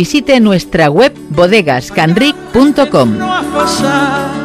visite nuestra web bodegascanric.com.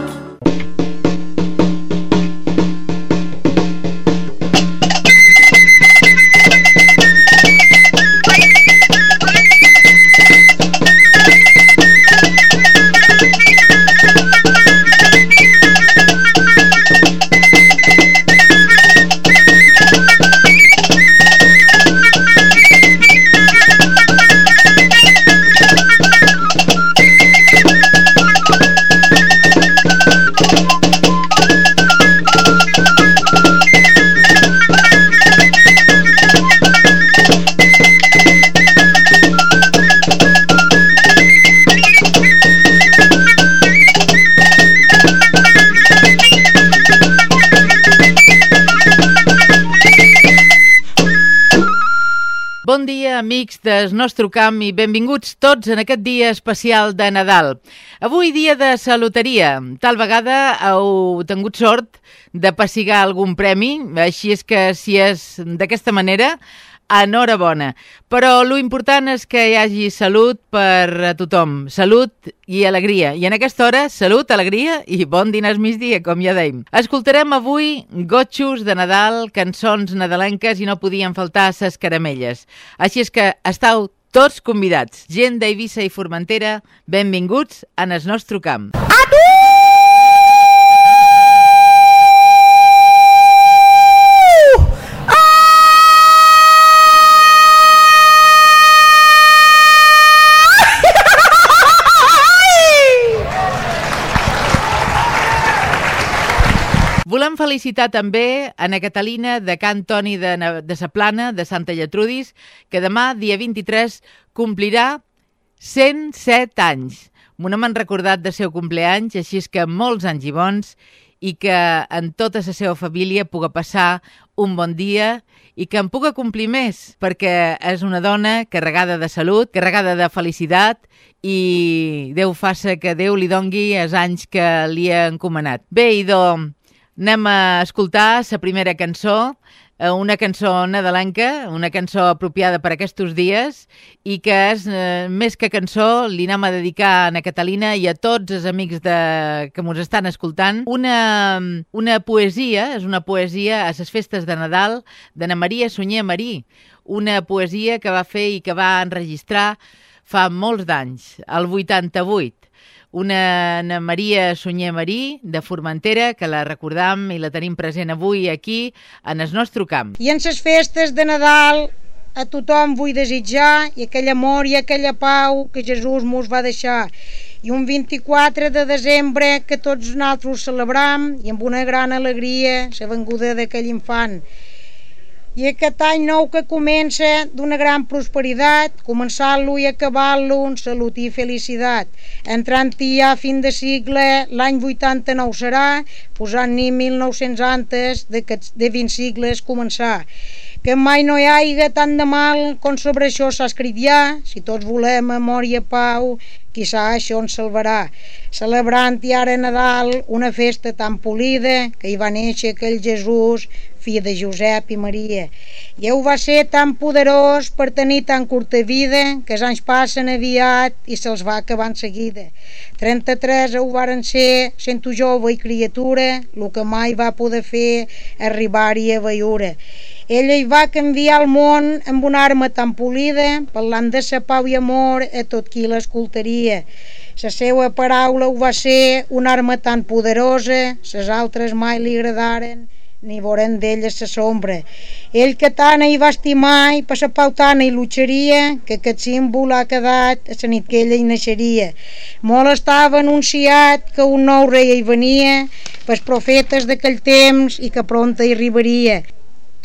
del nostre camp i benvinguts tots en aquest dia especial de Nadal. Avui dia de saluteria. Tal vegada heu tingut sort de passigar algun premi, així és que si és d'aquesta manera, enhorabona. Però lo important és que hi hagi salut per a tothom. Salut i alegria. I en aquesta hora, salut, alegria i bon dinars migdia, com ja dèiem. Escoltarem avui gotxos de Nadal, cançons nadalenques i no podien faltar ses caramelles. Així és que estàu tots convidats. Gent d'Eivissa i Formentera, benvinguts en el nostre camp. Volem felicitar també Ana Catalina de Can Toni de, Na- de Saplana, de Santa Lletrudis, que demà, dia 23, complirà 107 anys. No m'han recordat de seu compleanys, així és que molts anys i bons i que en tota la seva família puga passar un bon dia i que en puga complir més, perquè és una dona carregada de salut, carregada de felicitat i Déu faça que Déu li dongui els anys que li ha encomanat. Bé, idò, anem a escoltar la primera cançó, eh, una cançó nadalenca, una cançó apropiada per aquests dies i que és, eh, més que cançó, li anem a dedicar a Catalina i a tots els amics de, que ens estan escoltant una, una poesia, és una poesia a les festes de Nadal d'Anna Maria Sunyer Marí, una poesia que va fer i que va enregistrar fa molts d'anys, el 88 una Ana Maria Sunyer Marí, de Formentera, que la recordam i la tenim present avui aquí, en el nostre camp. I en les festes de Nadal a tothom vull desitjar i aquell amor i aquella pau que Jesús mos va deixar. I un 24 de desembre que tots nosaltres celebram i amb una gran alegria la venguda d'aquell infant. I aquest any nou que comença d'una gran prosperitat, començant-lo i acabant-lo amb salut i felicitat. Entrant-hi ja a fin de sigle, l'any 89 serà, posant-hi 1900 antes de, que, de 20 sigles començar. Que mai no hi haiga tant de mal com sobre això s'ha escrit ja, si tots volem amor i pau, quizà això ens salvarà. Celebrant i ara Nadal una festa tan polida que hi va néixer aquell Jesús, fill de Josep i Maria. I ho va ser tan poderós per tenir tan curta vida que els anys passen aviat i se'ls va acabar en seguida. 33 ho varen ser, sento jove i criatura, el que mai va poder fer arribar-hi a veiure. Ella hi va canviar el món amb una arma tan polida, parlant de sa pau i amor a tot qui l'escoltaria. La seva paraula ho va ser una arma tan poderosa, ses altres mai li agradaren ni voren d'ella sa sombra. Ell que tant hi va estimar i per sa pau tant hi lucharia, que aquest símbol ha quedat a la nit que ella hi naixeria. Molt estava anunciat que un nou rei hi venia, pels profetes d'aquell temps i que pronta hi arribaria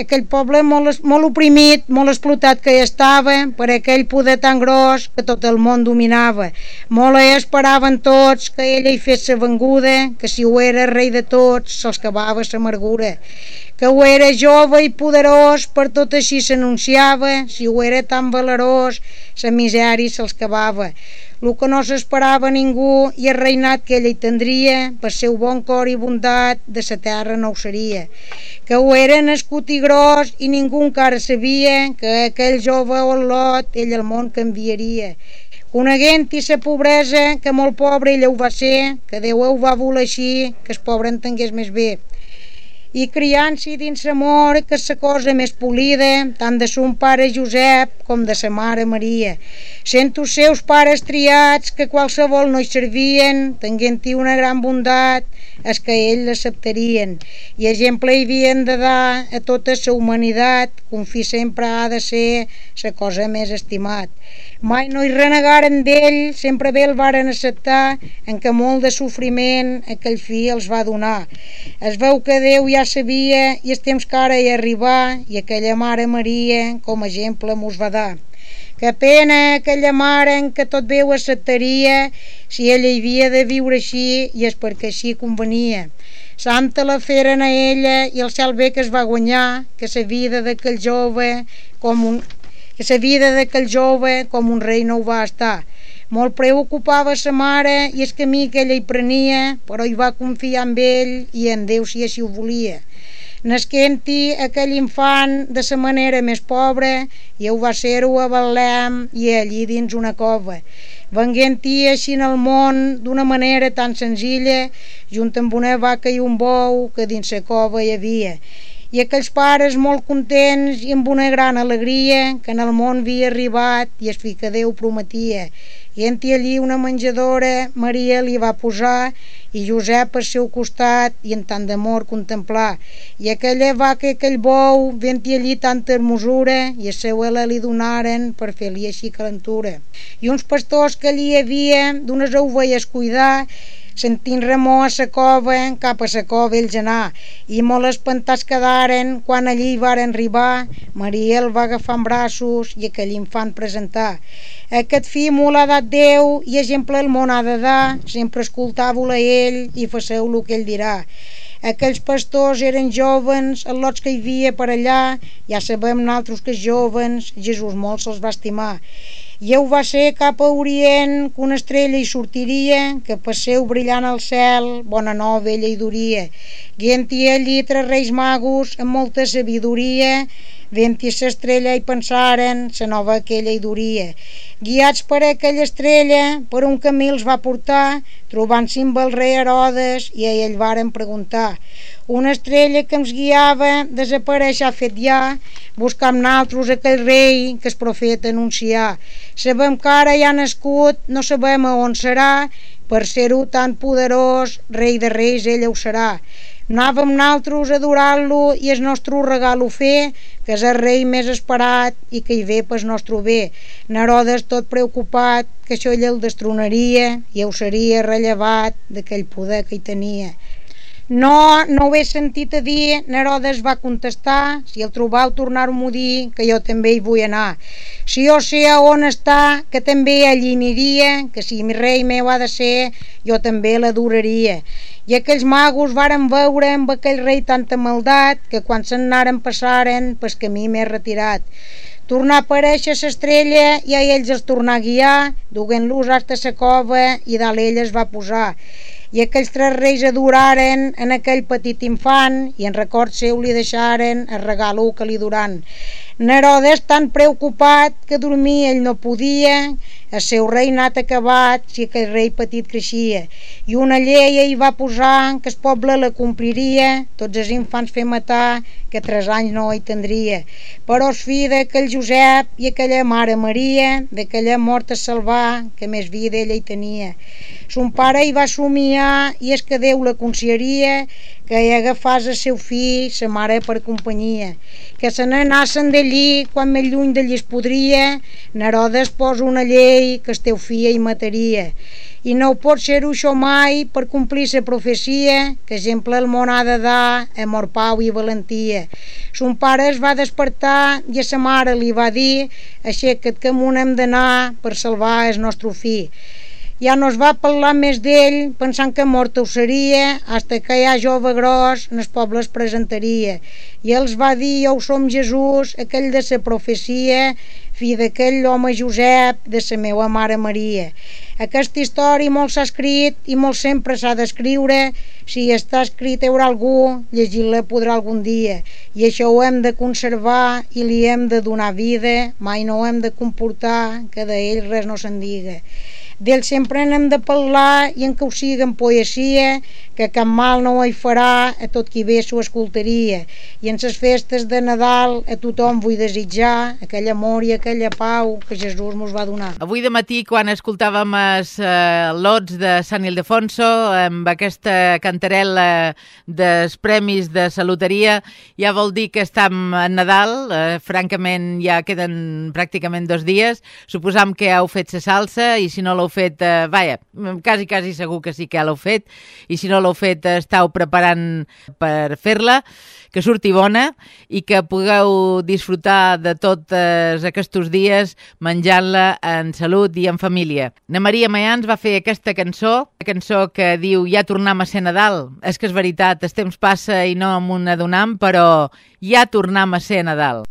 aquell poble molt, molt oprimit, molt explotat que hi estava per aquell poder tan gros que tot el món dominava. Molt hi esperaven tots que ella hi fes sa venguda, que si ho era rei de tots se'ls cavava sa amargura que ho era jove i poderós, per tot així s'anunciava, si ho era tan valerós, sa misèria se'ls cavava. Lo que no s'esperava ningú i el reinat que ella hi tindria, per seu bon cor i bondat, de sa terra no ho seria. Que ho era nascut i gros i ningú encara sabia que aquell jove Olot ell el món canviaria. Coneguent-hi sa pobresa, que molt pobre ella ho va ser, que Déu ho va voler així, que el pobre entengués més bé i criant-s'hi dins l'amor que és la cosa més polida tant de son pare Josep com de sa mare Maria. Sent els seus pares triats que qualsevol no hi servien tenint-hi una gran bondat és que ell l'acceptarien. I exemple hi havien de dar a tota la humanitat confi sempre ha de ser la cosa més estimat. Mai no hi renegaren d'ell sempre bé el varen acceptar en que molt de sofriment aquell fill els va donar. Es veu que Déu ja sabia i el temps que ara hi arribar i aquella mare Maria com a exemple mos va dar que pena aquella mare en què tot Déu acceptaria si ella havia de viure així i és perquè així convenia. Santa la feren a ella i el cel bé que es va guanyar, que sa vida d'aquell jove com un que sa vida d'aquell jove com un rei no ho va estar. Molt preocupava sa mare i el camí que ella hi prenia, però hi va confiar en ell i en Déu si així ho volia nasquent-hi aquell infant de sa manera més pobra i ho va ser-ho a Betlem i allí dins una cova. Venguent-hi així en el món d'una manera tan senzilla junt amb una vaca i un bou que dins la cova hi havia. I aquells pares molt contents i amb una gran alegria que en el món havia arribat i es fica Déu prometia i en allí una menjadora Maria li va posar i Josep al seu costat i en tant d'amor contemplar. I aquella vaca aquell bou vent allí tanta hermosura i a seu ela li donaren per fer-li així calentura. I uns pastors que allí hi havia d'unes ovelles cuidar sentint remor a sa cova, cap a sa cova ells anar, i molt espantats quedaren quan allí varen arribar, Maria el va agafar en braços i aquell infant presentar. Aquest fill molt ha dat Déu i exemple el món ha de dar, sempre escoltàveu-lo a ell i faceu lo que ell dirà. Aquells pastors eren jovens, el lots que hi havia per allà, ja sabem naltros que jovens, Jesús molt se'ls va estimar i ho va ser cap a Orient que una estrella hi sortiria que passeu brillant al cel bona nova ella hi duria. Guient-hi allí tres reis magos amb molta sabidoria vent-hi l'estrella i pensaren la nova aquella hi duria. Guiats per aquella estrella per un camí els va portar trobant-s'hi amb el rei Herodes i a ell varen preguntar una estrella que ens guiava desapareix ha fet ja buscam naltros aquell rei que es profeta anunciar sabem que ara ja ha nascut no sabem a on serà. Per ser-ho tan poderós rei de reis ell ho serà. Anàvem naltros a adorar-lo i el nostre regal ho fer que és el rei més esperat i que hi ve pel nostre bé. Nerodes tot preocupat que això ell el destronaria i ho seria rellevat d'aquell poder que hi tenia no, no ho he sentit a dir, Nerodes va contestar, si el trobau tornar-m'ho a dir, que jo també hi vull anar. Si jo sé on està, que també allí aniria, que si mi rei meu ha de ser, jo també l'adoraria. I aquells magos varen veure amb aquell rei tanta maldat que quan se'n anaren passaren pel camí més retirat. Tornar a aparèixer l'estrella i a ells els tornar a guiar, duguent-los hasta sa cova i dalt ell es va posar i aquells tres reis adoraren en aquell petit infant i en record seu li deixaren el regalo que li duran. Nerodes tan preocupat que dormir ell no podia. El seu reinat acabat si aquell rei petit creixia. I una llei hi va posar que el poble la compliria. Tots els infants fer matar que tres anys no hi tindria. Però el fill d'aquell Josep i aquella mare Maria d'aquella mort a salvar que més vida ella hi tenia. Son pare hi va somiar i és que Déu la consideria que agafàs el seu fill, sa mare per companyia, que se n'anassen d'allí quan més lluny d'allí es podria, Nerodes posa una llei que el teu fill hi mataria, i no pot ser-ho això mai per complir la profecia que exemple el món ha de dar amor, pau i valentia. Son pare es va despertar i a sa mare li va dir aixeca't que amunt hem d'anar per salvar el nostre fill ja no es va parlar més d'ell pensant que mort ho seria hasta que ja jove gros en el poble es presentaria. I els va dir jo som Jesús aquell de sa profecia fill d'aquell home Josep de sa meva mare Maria aquesta història molt s'ha escrit i molt sempre s'ha d'escriure. Si està escrit hi haurà algú llegir-la podrà algun dia. I això ho hem de conservar i li hem de donar vida. Mai no ho hem de comportar que d'ell res no se'n diga D'ell sempre n'hem de parlar i en que ho siga en poesia, que cap mal no hi farà a tot qui bé s'ho escoltaria. I en ses festes de Nadal a tothom vull desitjar aquell amor i aquella pau que Jesús mos va donar. Avui de matí, quan escoltàvem els eh, lots de Sant Ildefonso, amb aquesta cantarella dels premis de saluteria, ja vol dir que estem en Nadal, eh, francament ja queden pràcticament dos dies, suposam que heu fet la salsa i si no l'heu fet, eh, vaja, quasi, quasi segur que sí que l'heu fet, i si no l'heu fet, eh, estàu preparant per fer-la, que surti bona i que pugueu disfrutar de tots aquests dies menjant-la en salut i en família. Na Maria Mayans va fer aquesta cançó, la cançó que diu Ja tornam a ser Nadal. És que és veritat, el temps passa i no un adonam, però ja tornam a ser Nadal.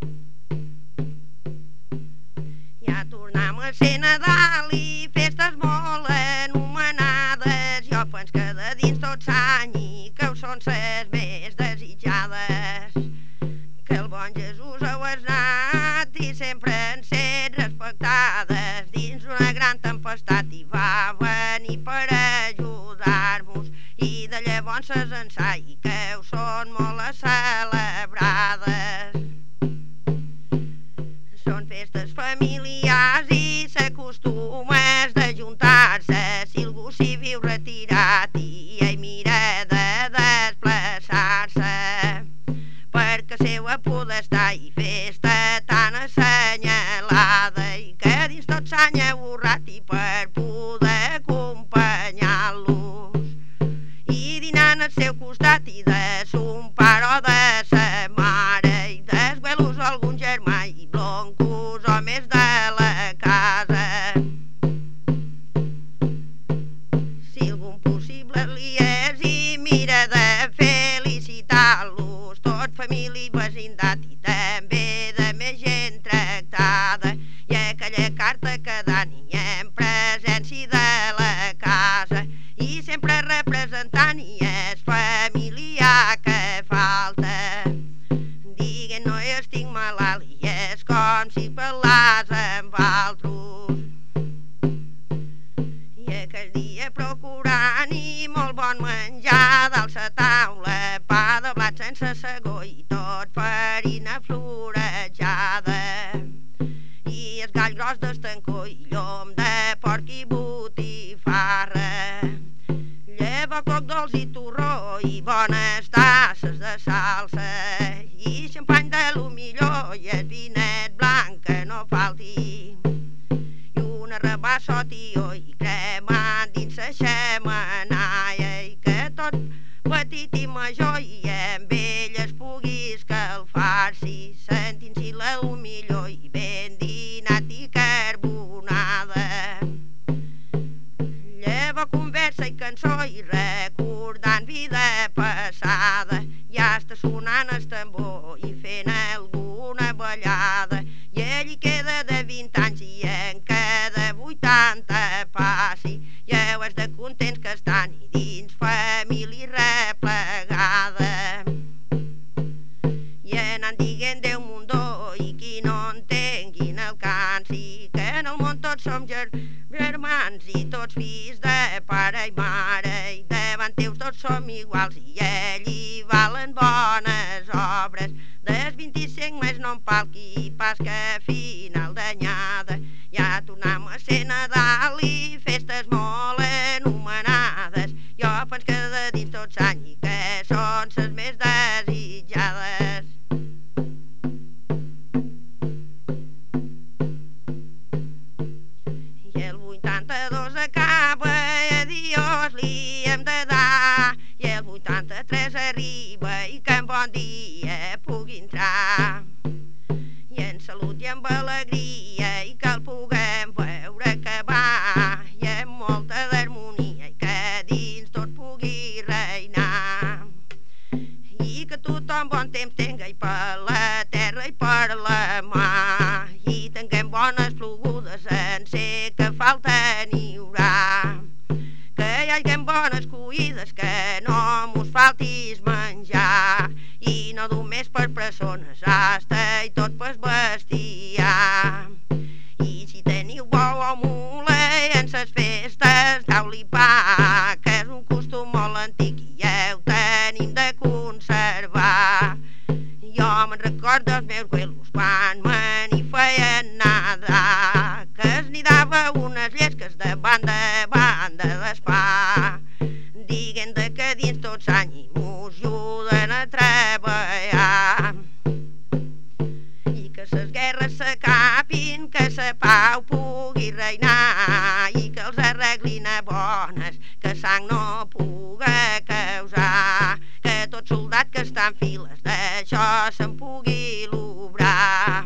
Ja tornam a ser Nadal i tot l'any i que ho són ses més desitjades. Que el bon Jesús heu esnat i sempre han set respectades. Dins una gran tempestat i va venir per ajudar-nos i de llavors ses ensai que ho són molt celebrades. Són festes familiars i s'acostumes de juntar-se si algú s'hi viu retirat i perquè seua podestar i festa tan tambor i fent alguna ballada i ell hi queda de 20 anys i en cada 80 passi. Ja ho és de contents que estan i dins família replegada. I anant dient Déu mundó i qui no entengui no alcanci que en el món tots som ger germans i tots fills de pare i mare i davant teus tots som iguals i pas que final d'anyada ja tornam a ser Nadal i festes molt anomenades. Jo penso que de dins tots any i que són les més desitjades. I el 82 acaba i adiós li hem de dar i el 83 arriba i que en bon dia pugui entrar. Salut i amb alegria i que el puguem veure va. I amb molta d'harmonia i que dins tot pugui reinar. I que tothom bon temps tenga i per la terra i per la mà i tinguem bones plogudes en ser que falta n'hi haurà. Que hi hagi bones cuides, que no mos faltis menjar, i no només per persones, hasta i tot per bestiar. I si teniu bou o mula en ses festes, dau-li pa, que és un costum molt antic i ja ho tenim de conservar. Jo me'n recordo els meus güelos quan sang no puga causar, que tot soldat que està en files d'això se'n pugui l'obrar.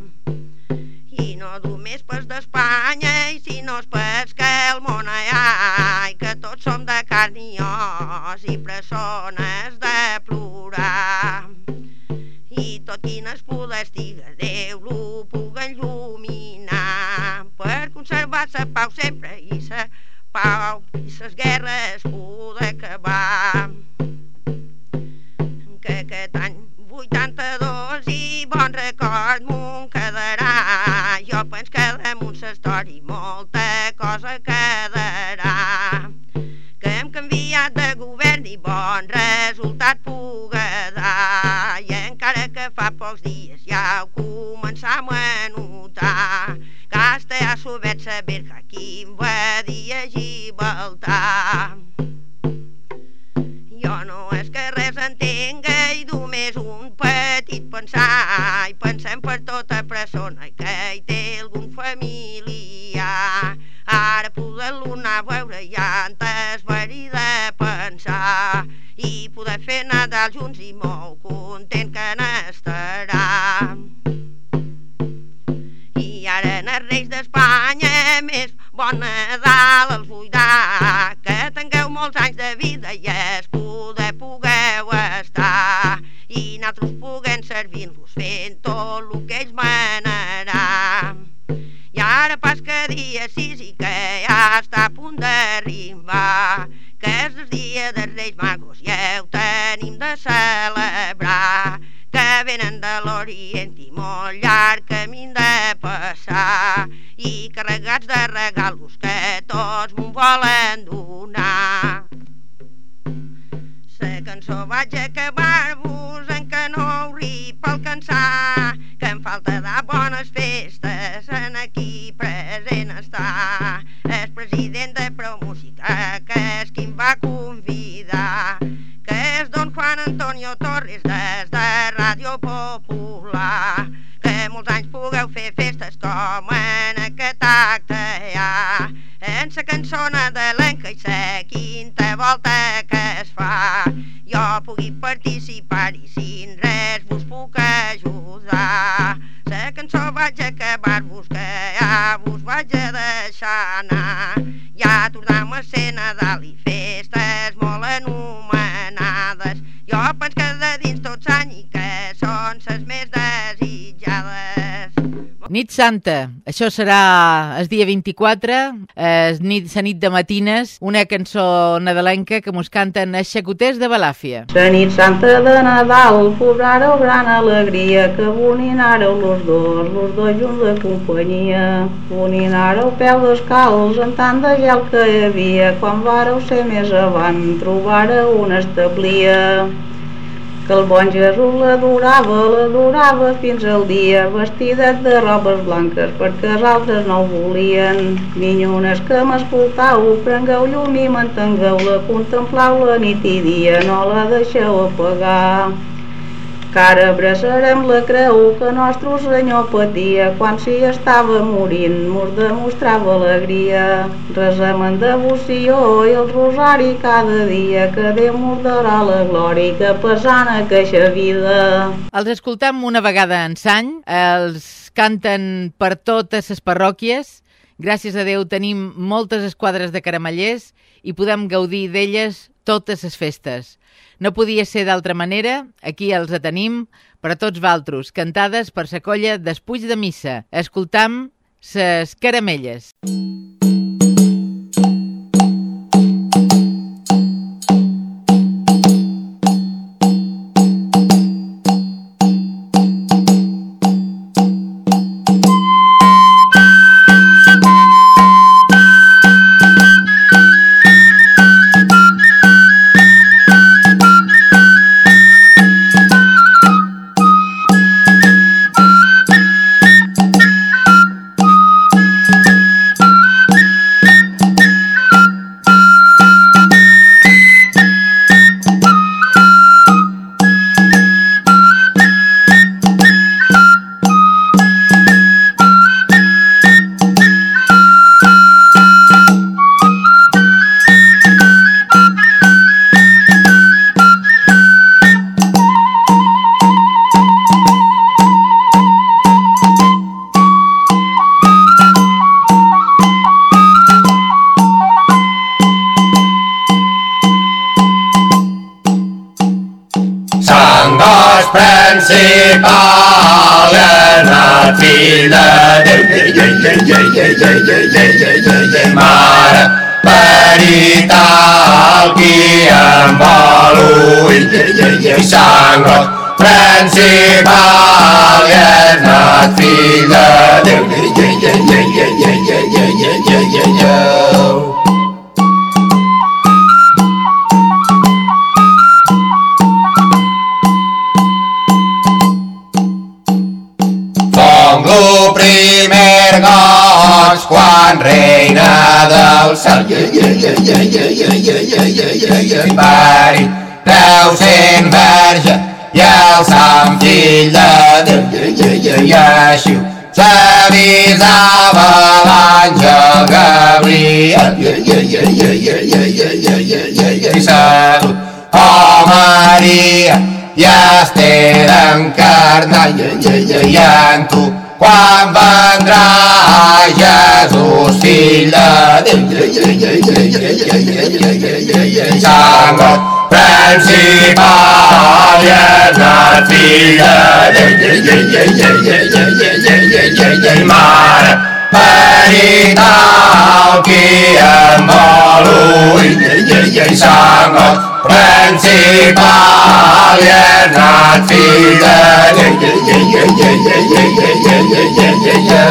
I no només pas d'Espanya, i si no és pas que el món hi ha, i que tots som de carn i os i pressones de plorar. I tot quines poders tiga Déu lo puga il·luminar per conservar sa pau sempre i sa pau i ses guerres poder acabar. Que aquest any 82 i bon record m'ho quedarà. Jo penso que damunt sa història molta cosa quedarà. Que hem canviat de govern i bon resultat puga dar. I encara que fa pocs dies ja ho començam a notar. Saber aquí va dir a Gibraltar. Jo no és que res entenga i només un petit pensar i pensem per tota persona que hi té algun familiar. Ara poder-lo anar a veure ja antes verí de pensar i poder fer Nadal junts i molt content que n'estarà. Més bon Santa, això serà el dia 24, es nit, la nit de matines, una cançó nadalenca que mos canten els xacoters de Balàfia. La nit santa de Nadal cobrareu gran alegria que boninareu los dos, los dos junts de companyia. Boninareu peu descalç en tant de gel que hi havia quan vareu ser més avant, trobareu una establia que el bon Jesús l'adorava, l'adorava fins al dia, vestidet de robes blanques, perquè els altres no ho volien. Minyones que m'escoltau, prengueu llum i mantengueu-la, contempleu-la nit i dia, no la deixeu apagar. Que ara abraçarem la creu que nostre Senyor patia quan s'hi estava morint mos demostrava alegria. Resem en devoció i el rosari cada dia que Déu mos darà la glòria que pesant aqueixa vida. Els escoltam una vegada en sany, els canten per totes les parròquies, gràcies a Déu tenim moltes esquadres de caramellers i podem gaudir d'elles totes les festes. No podia ser d'altra manera, aquí els tenim, per a tots valtros, cantades per sa colla despuig de missa. Escoltam ses caramelles. Mm. Mare veritat qui em vol ull i sang principal i és nat fill de Déu quan reina del cel. Imperi, Déu sent verge i el sant fill de Déu. I així s'avisava l'àngel Gabriel. I salut, oh Maria, i estem encarnat i en tu quan vendrà Jesús, fill de Déu. Sangot principal i és el fill de Déu. Mare veritat qui em vol ull. ba ye na ti da ye ye ye ye ye ye ye ye ye ye ye ye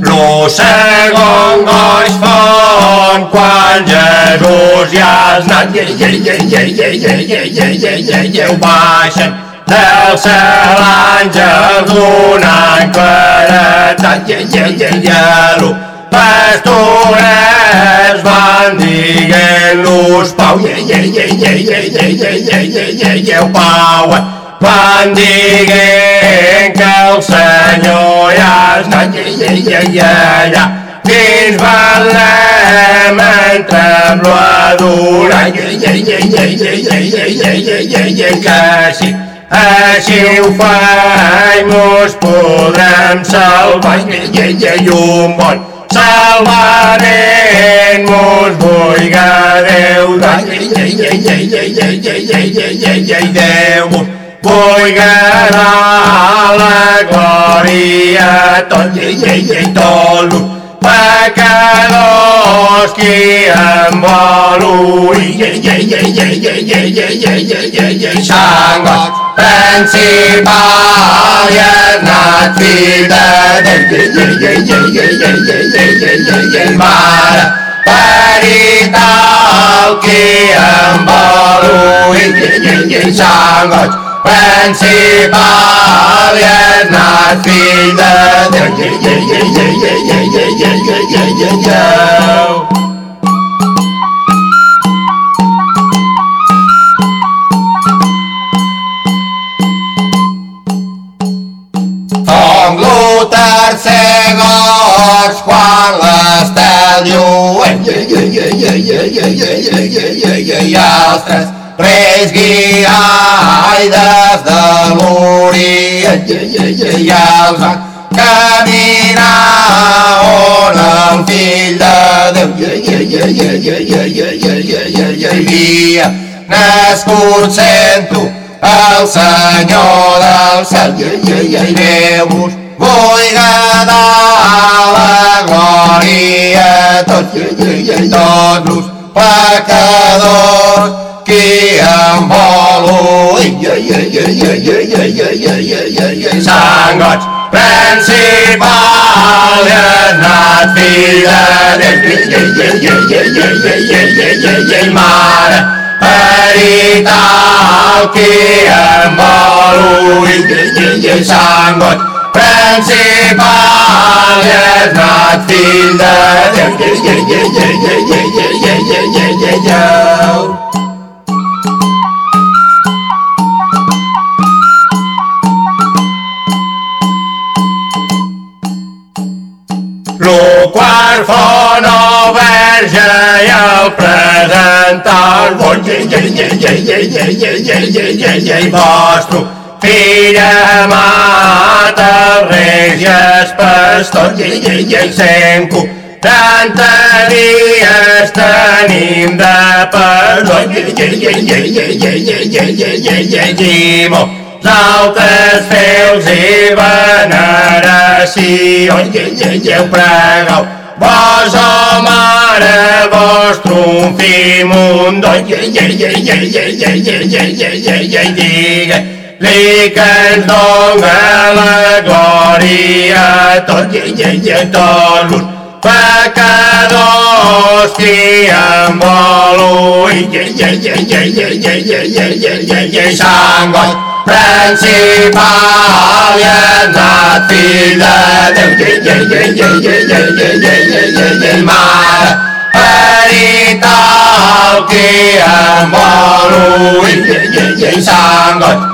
Lô xe ngon ngói phong quan dè đô gia nát ye ye ye ye ye ye ye ye ye ye ye ba xe del cel àngels donant claretat Llelo pastores van dient-los pau Lleu pau van dient que el Senyor ja està allà dins Betlem entrem-lo a adorar que sí així ho faig, mos podrem salvar i un bon salvament mos vulga Déu Déu mos Puiggarà la glòria tot i tot pecadors qui em vol oir bên chi ba ya na ti da da ye ye ye ye ye ye ye ye ye ye ye ma pa ri ta ki am ba lu ye ye ye sang ga bên chi ba ya na ti da da ye ye ye ye ye ye ye ye ye ye ye van ser gots quan l'estel lluent. I els tres reis guiaides de l'Orient i els van caminar on el fill de Déu vivia nascut sent tu el Senyor del cel i Déu-vos vull nedar la glòria a tots, tots los pecadors que em volo. Sant Goig principal i anat fill de Déu. Mare, perital, que em volo. Sant Goig principal és nat fill de Déu. Lo qual font o verge i el presenta el bon llei, llei, Fira mata reges pastor, i i i sent cu. Tanta dies tenim de perdó i i i i i i i i i i i L'altres feus i veneració i i i i pregau. Vos, o mare, vos trumfim un doi i i i i i i i i i i i i i i Licanto gala gloria to to lut pecado si amolo sangot principal na fila de mar Perita kia molu sang rồi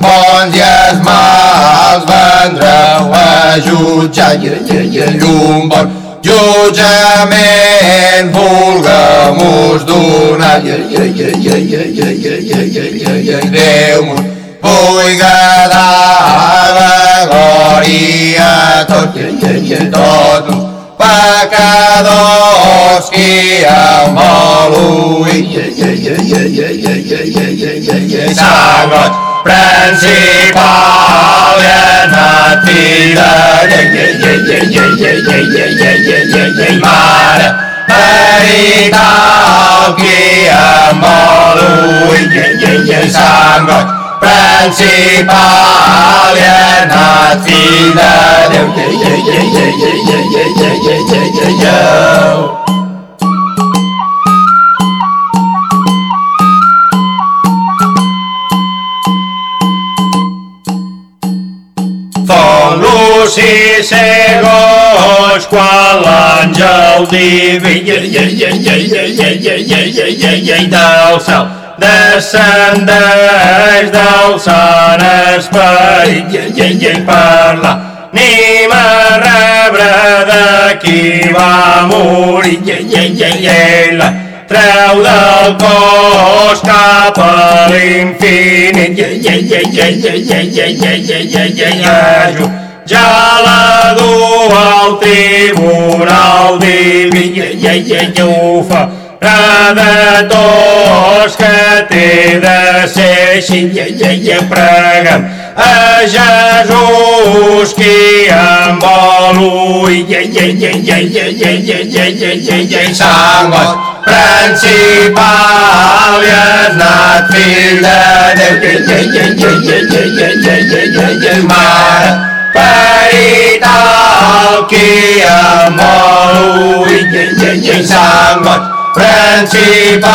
bons i els mals vendreu a jutjar. I un bon jutjament vulguem-us donar. Déu mos vull quedar la glòria a tot, tot els pecadors que amb l'ull s'agrot principal és nativa. Mare, veritat, qui em vol i sang, principal és nativa. Déu, Déu, Déu, Déu, Déu, Déu, Déu, Déu, Déu, Déu, Déu, si ser gos quan l'àngel diví del cel descendeix del Sant Esperit per la ànima rebre de qui va morir treu del cos cap a l'infinit ajuda ja la du al tribunal diví, ie, ie, ie, ie, ho fa de tots que té de ser així i, i, i preguem a Jesús qui em vol i, i, i, i, i, i, i, i, i, i, i, i, sangot principal i has anat fill de Déu i, i, i, i, i, i, i, i, i, i, i, mare veritat qui em vol ui i, i, i, sangot principal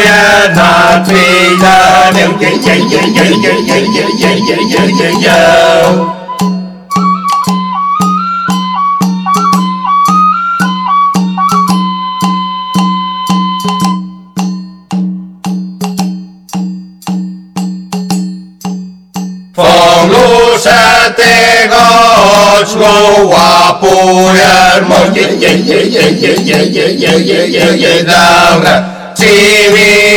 i és el fill de Déu. Ie, ie, ie, ie, ie, ie, ie, ie, ie, ie, goig lo guapo i hermós ye ye ye ye ye ye ye ye ye ye ye del recibiment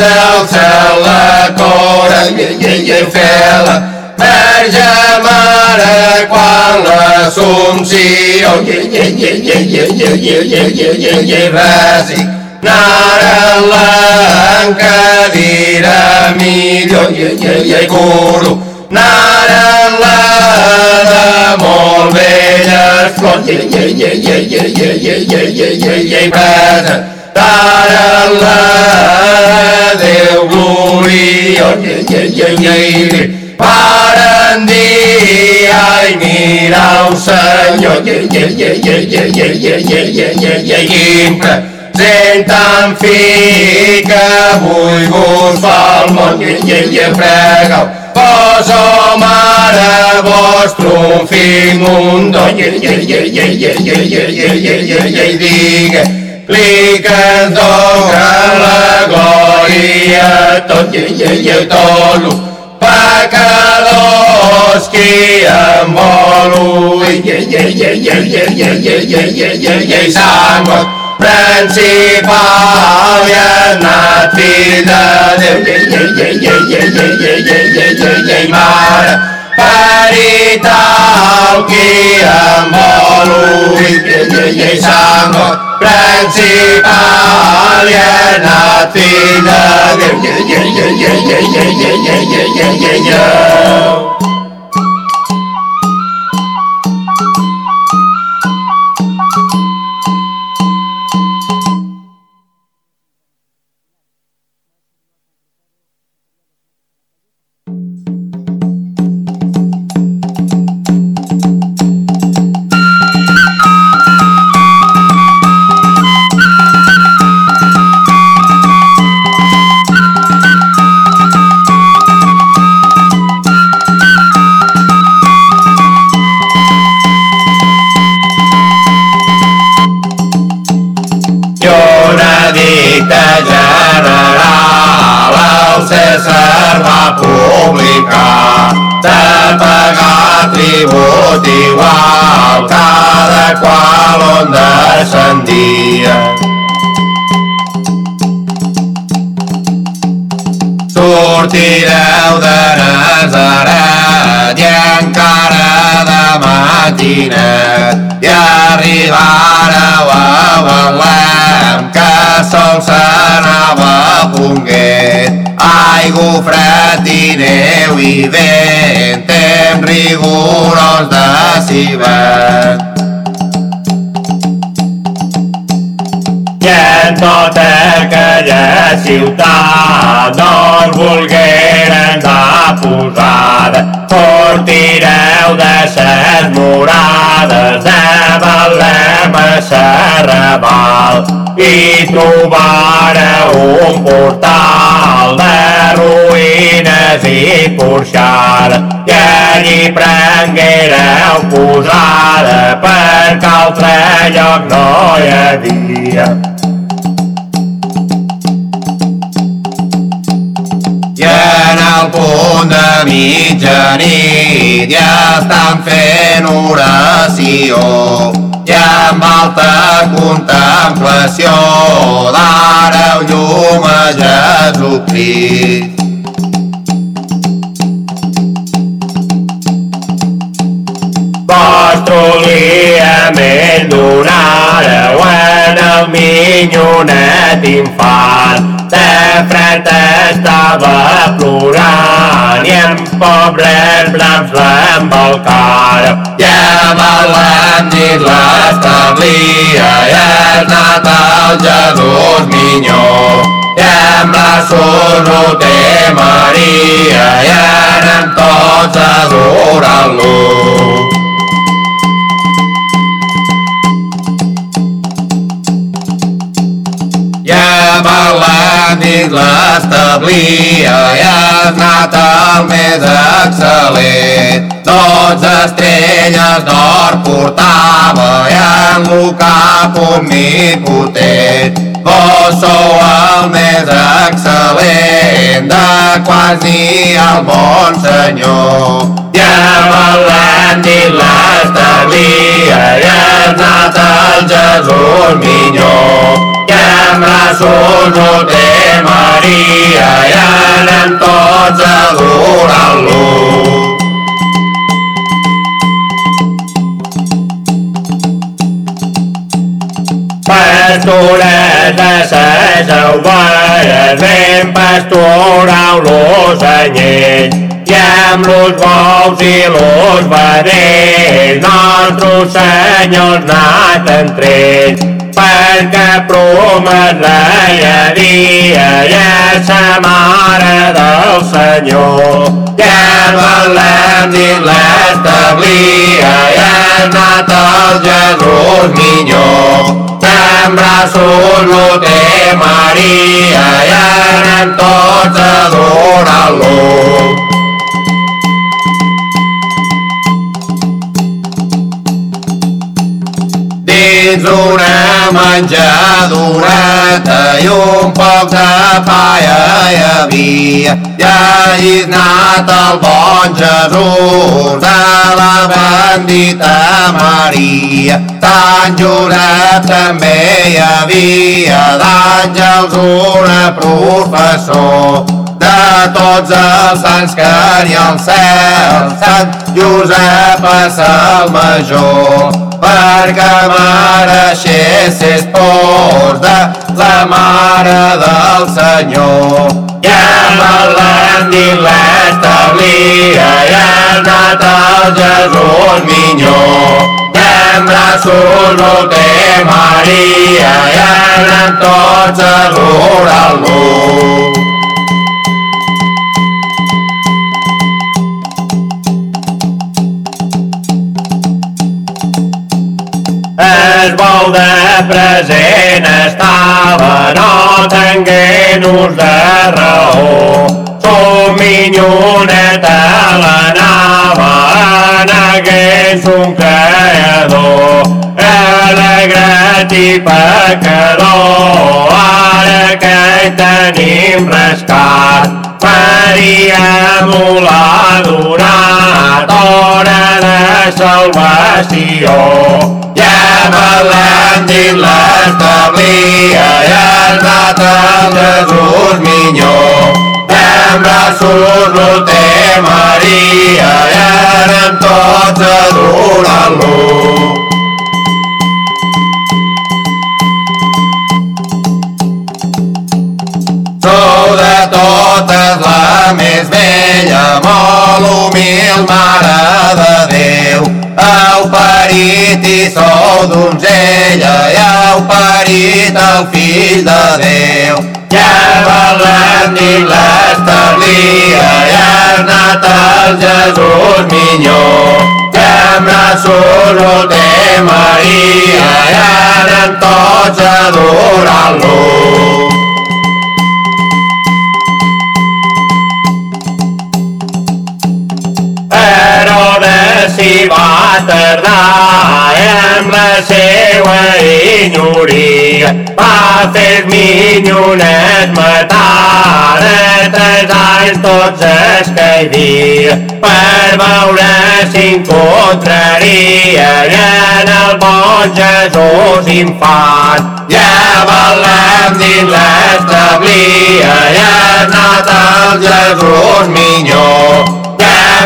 del cel la cora ye ye ye fela Verge Mare quan l'Assumpció ye ye ye ye ye ye ye ye ye ye ye resi Nara l'encadira millor ye ye ye coro naralada molt velles flors, ye, ye, ye, ye, ye, ye, ye, ye, ye, ye, ye, presa, taralada, Déu gloriós, ye, ye, ye, ye, ye, paren dia i mira el Senyor, ye, ye, ye, ye, ye, ye, ye, ye, ye, ye, ye, quin present tan fi que avui vos fa el món, ye, ye, ye, pregau, Poso mare vostrum fill mundo, ye, digue, li que ens dona la glòria tot, ye, ye, ye, tot pecadors qui em vol ye, ye, ye, ye, ye, ye, ye, ye, ye, ye, ye, ye, sangot, principal i anat fill de Déu. Ye, ye, ye, ye, ye, ye, ye, ye, ye, ye, ye, mare veritat qui em vol oir. Ye, ye, ye, sangot principal i anat fill de Principalya Natida Mara Paritao Kia Molu Sango Principalya Natida Yo ye, ye, ye. tribut igual, cada qual on descendia. Sortireu de Nazaret i encara de matinet i arribareu a Betlem que sol s'anava a Ponguet. Aigua fred i neu i vent temps rigorós de civet. En tota aquella ciutat no us volgueren de posada, sortireu de ses morades de Betlem a Serraval i trobareu un portal de ruïnes i porxada i allí prenguereu posada perquè altre lloc no hi havia. En al punt de mitjanit ja estan fent oració i amb alta contemplació d'ara llum a Jesucrist. Vostroliament donareu en el minyonet infant. Fred estava plorant i en pobres blancs l'embalcaren. I amb l'hem dit l'establia i és nat el Jesús minyó. I amb la Sorrote Maria i anem tots adorant-lo. Dit l'establia i has anat el més excel·lent. Dotze estrelles d'or portava i en cap omnipotent. Vos sou el més excel·lent de quasi el bon senyor. I l'hem dit l'establia i has anat el Jesús minyó. La Sorrote Maria i anem tots adorant-lo. Pastores de ses ovelles, ben pastorau los anyells, i amb los bous i los vedells, nostres senyors nat entre ells, promet i havia i és sa mare del Senyor. I amb l'hem dit l'establia i ha anat el Jesús minyó. En braços lo té Maria i un poc de paia hi havia. I allí és nat el bon Jesús de la bendita Maria. Sant Josep també hi havia, d'àngels una professor de tots els sants que hi ha al cel. Sant Josep és el major, perquè mereixessis pors de la mare del Senyor. I l'hem dit l'establia i el Jesús minyó. En braços lo té Maria i anem tots adorant-lo. Es bou de present estava, no tenguent ús de raó. Som minyoneta l'anava, en hagués un creador. Alegrat i pecador, ara que tenim rescat, faríem la donat, hora de salvació. Ja me l'hem dit l'establia i ha anat el Jesús minyó. En braços lo té Maria i anem tots adorant-lo. Donzella i heu parit el fill de Déu. Ja valem dit l'establia i ha anat el Jesús minyó. Ja en braços lo té Maria i anem tots adorant-lo. Herodes s'hi va tardar i amb la seua enyoria va fer minyonet matar de tres anys tots els que hi dia per veure si encontraria i en el bon Jesús infant ja valem dins l'establia i ha anat el Jesús minyó. en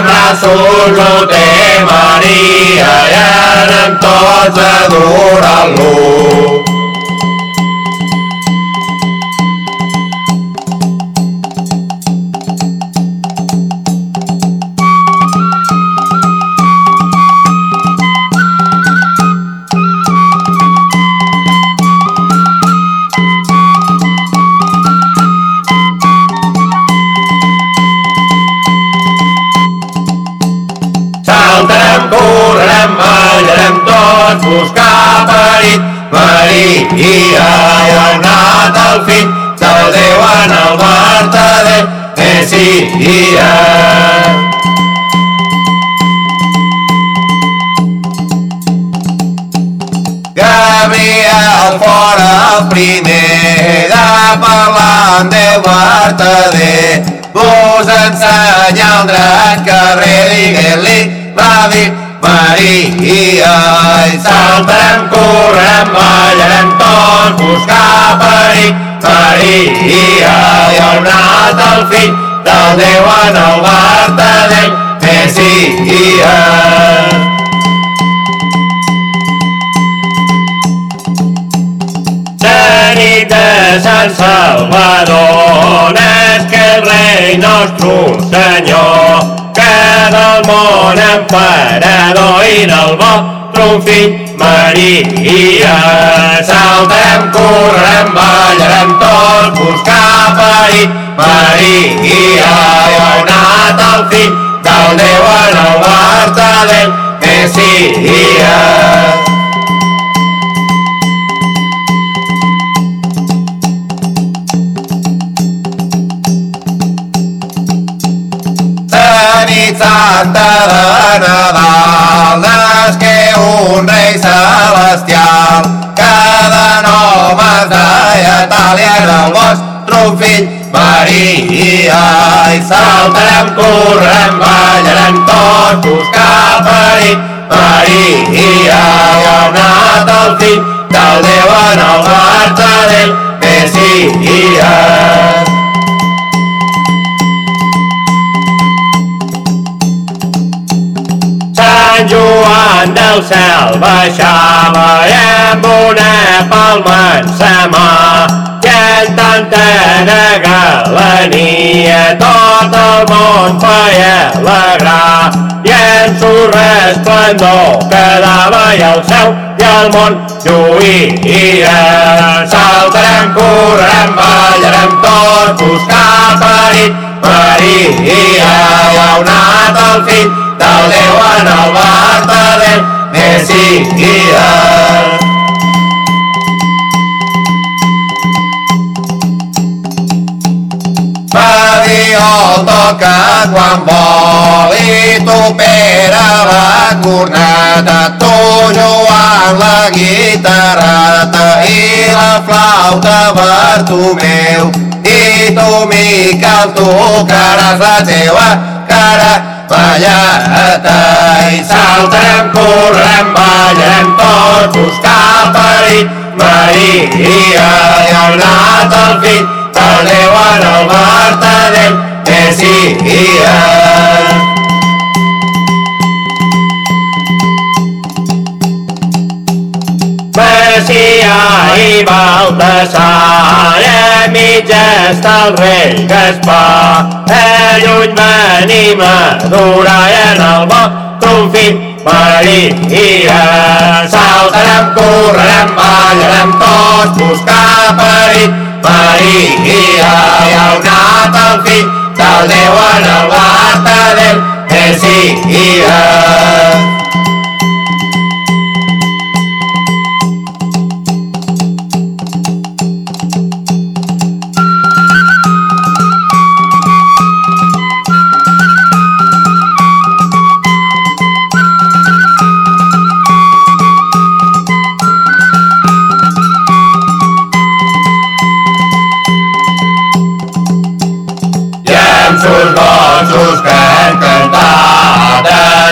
braços té Maria i anem tots a buscar perit, Maria i ha anat al fill del Déu en el vertader Messias. Gabriel fora el primer de parlar en Déu vertader. Vos ensenya el dret carrer, digues-li la dit Maria. I saltarem, correm, ballarem tots, buscar perill, Maria. I ha anat el fill del Déu en el vertader Messias. La nit de Sant Salvador és que el rei nostre senyor del món emperador i del vostre fill Maria. Saltem, correm, ballarem tots, buscar perill, Maria. I ha anat el fill del Déu en el vertader Messias. Santa de Nadal nasqué un rei celestial. Cada nom es deia tal i era el vostre fill Maria. I saltarem, correm, ballarem tots buscar perill Maria. I ha anat el fill del Déu en el vertader Messias. Sant Joan del cel baixava i amb una palma en sa mà i en tanta galania tot el món feia alegrar i en su resplendor quedava i el cel i el món lluïa. Saltarem, correm, ballarem tots, buscar perill, Maria, i ha anat el fill Déu en el vertader Messias. Paviol toca quan vol i topera la corneta, tu Joan la guitarrata i la flauta Bartomeu i tu Miquel tocaràs la teua cara ballata i saltarem, correm, ballarem tots buscar perill Maria i ha anat el fill del Déu en el vertader Messias. Messia i Baltasar, i a mitja està el rei Gaspar. A lluny venim a adorar i en el vostre fill Maria. Saltarem, correrem, ballarem tots, buscar perill, Maria. I ha anat el fill del Déu en el vertader Messias. gossos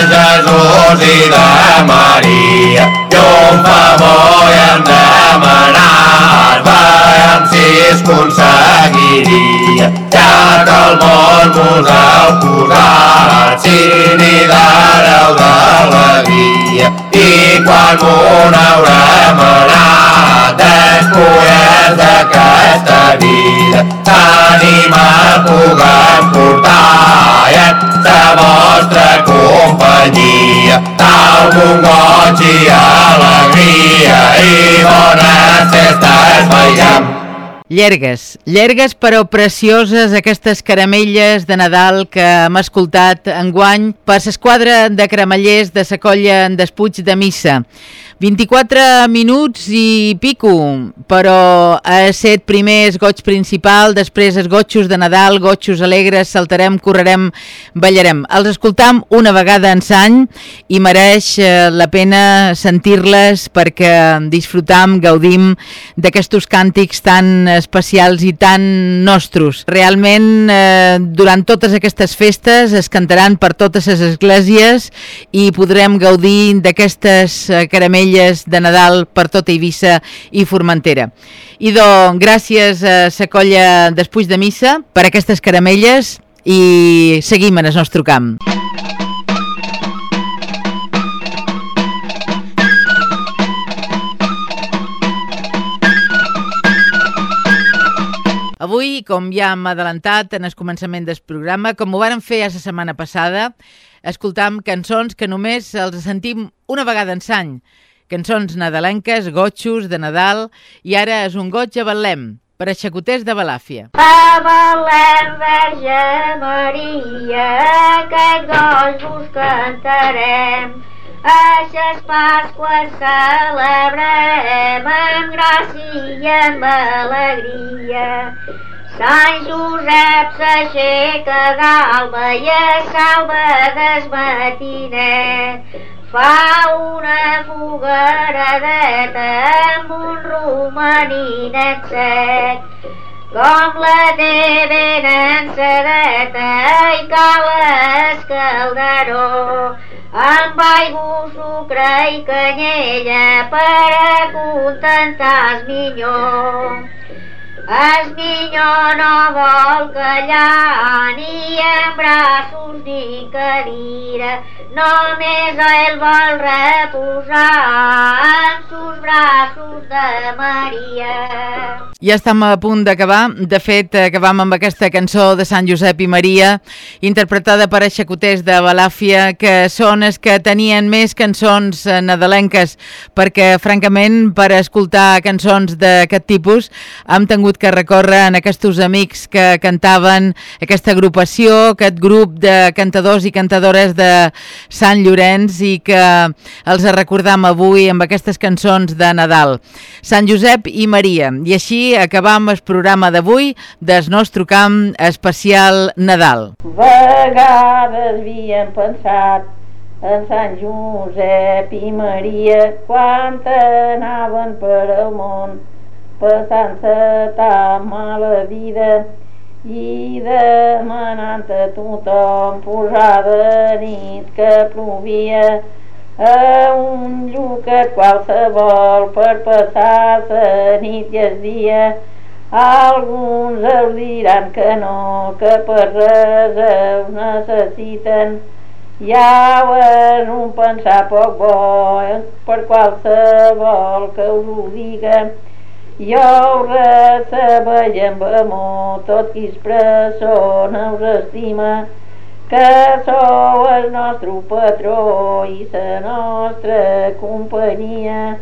cantat de Jesús i de Maria. i un favor demanat veiem si es aconseguiria ja que el món mos heu posat n'hi dareu d'alegria i quan m'ho n'haurem anat despullers d'aquesta vida t'anima puguem portar i la vostra companyia algun goig i alegria i bones festes veiem Llergues, llergues però precioses aquestes caramelles de Nadal que hem escoltat enguany per l'esquadra de cremallers de sa colla en Despuig de Missa. 24 minuts i pico, però a set primers goig principal, després els gotxos de Nadal, gotxos alegres, saltarem, correrem, ballarem. Els escoltam una vegada en s'any i mereix eh, la pena sentir-les perquè disfrutam, gaudim d'aquestos càntics tan especials i tan nostres. Realment, eh, durant totes aquestes festes es cantaran per totes les esglésies i podrem gaudir d'aquestes eh, caramelles caramelles de Nadal per tota Eivissa i Formentera. I do, gràcies a la colla després de missa per aquestes caramelles i seguim en el nostre camp. Avui, com ja hem adelantat en el començament del programa, com ho vàrem fer ja la setmana passada, escoltam cançons que només els sentim una vegada en s'any, cançons nadalenques, gotxos de Nadal, i ara és un goig a Betlem, per a xacoters de Balàfia. A Betlem, Verge Maria, aquest goig vos cantarem, a les Pasques celebrem amb gràcia i amb alegria. Sant Josep s'aixeca d'alba i es salva des matinet. Fa una fogueradeta amb un romaninet sec, com la té ben encereta i cal escaldaró, amb aigua, sucre i canyella per acontentar el minyó. El minyó no vol callar ni en braços ni cadira, només el vol reposar en sus braços de Maria. Ja estem a punt d'acabar. De fet, acabam amb aquesta cançó de Sant Josep i Maria, interpretada per aixecoters de Balàfia, que són els que tenien més cançons nadalenques, perquè, francament, per escoltar cançons d'aquest tipus, hem tingut tingut que recórrer en aquests amics que cantaven aquesta agrupació, aquest grup de cantadors i cantadores de Sant Llorenç i que els recordam avui amb aquestes cançons de Nadal. Sant Josep i Maria. I així acabam el programa d'avui del nostre camp especial Nadal. Vegades havíem pensat en Sant Josep i Maria quan anaven per al món passant-se tan mala vida i demanant a tothom posada nit que plovia a un llucat qualsevol per passar la nit i el dia alguns els diran que no, que per res ho necessiten ja ho és un pensar poc bo per qualsevol que us ho diga jo recebei amb amor tot qui es persona us estima, que sou el nostre patró i la nostra companyia.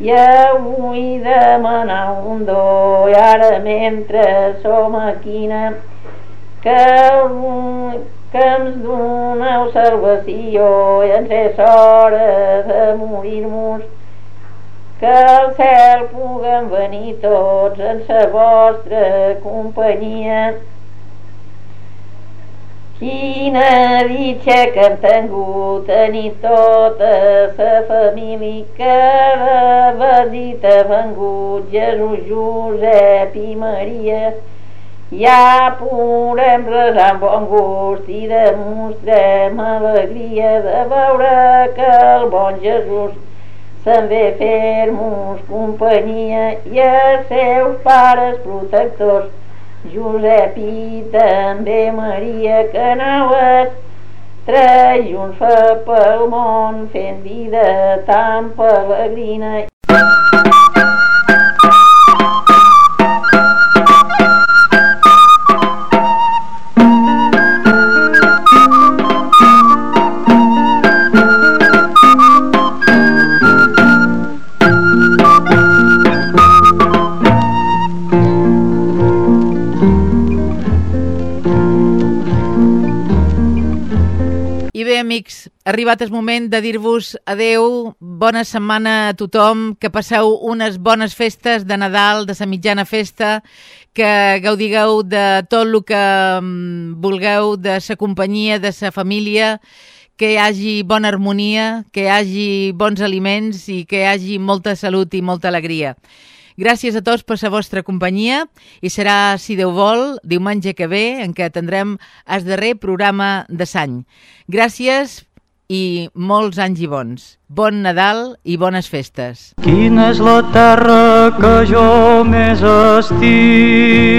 I avui demanar un do, i ara mentre som aquí, que, que ens doneu salvació i ens és hora de morir-nos que al cel puguem venir tots en sa vostra companyia. Quina ditxa que hem tingut tenir tota sa família que de visita ha vengut Jesús, Josep i Maria Ja podem resar amb bon gust i demostrem alegria de veure que el bon Jesús se'n ve fer-nos companyia i els seus pares protectors, Josep i també Maria, que anauet tres junts fa pel món fent vida tan peregrina. Amics, arribat el moment de dir-vos adeu, bona setmana a tothom, que passeu unes bones festes de Nadal, de sa mitjana festa, que gaudigueu de tot el que mm, vulgueu, de sa companyia, de sa família, que hi hagi bona harmonia, que hi hagi bons aliments i que hi hagi molta salut i molta alegria. Gràcies a tots per la vostra companyia i serà, si Déu vol, diumenge que ve en què tindrem el darrer programa de l'any. Gràcies i molts anys i bons. Bon Nadal i bones festes. Quina és la terra que jo més estim?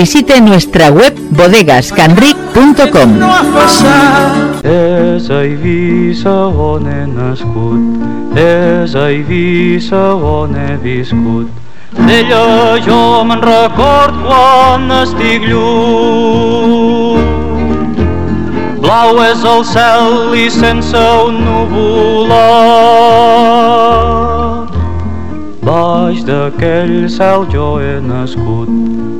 visite nuestra web bodegascanric.com. És a Eivissa on he nascut, és a Eivissa on he viscut. D'ella jo me'n record quan estic lluny. Blau és el cel i sense un nuvolat. Baix d'aquell cel jo he nascut,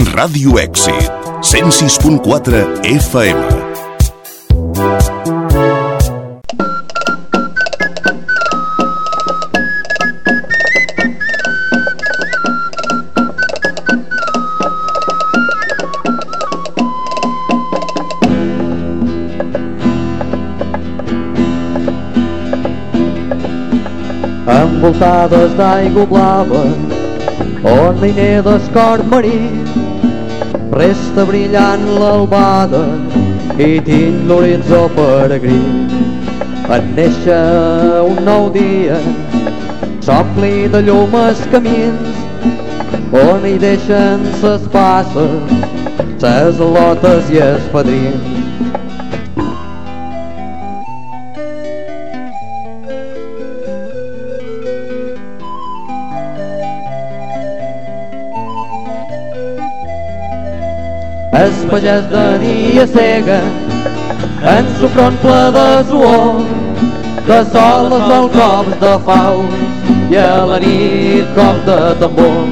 Ràdio Èxit, 106.4 FM. envoltades d'aigua blava, on n'he d'escort marí, resta brillant l'albada i tinc l'horitzó peregrí. En néixer un nou dia, s'ompli de llum els camins, on hi deixen ses passes, ses alotes i els padrins. Pagès de dia cega en su front ple de suor que soles el cops de faus i a la nit cop de tambor.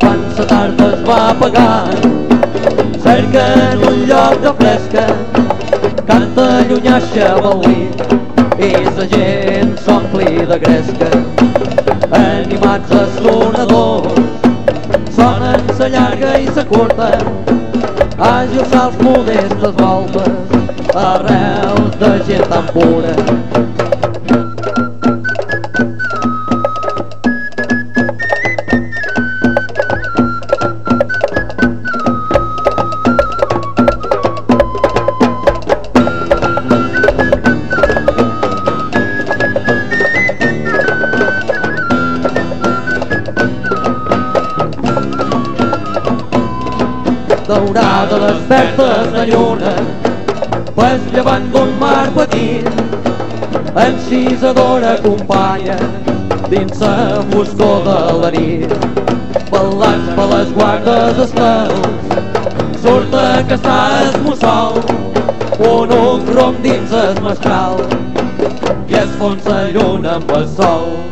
Quan la tarda es va apagant cerquen un lloc de fresca canta llunyà xavalí i la gent s'ompli de gresca curta ajustar els modestes voltes arrels de gent tan pura daurada despertes de lluna pues llevant d'un mar petit encisadora acompanya dins la foscor de la nit ballats per les guardes estels surt a caçar el mussol un un rom dins el mestral i es fons la lluna amb el sol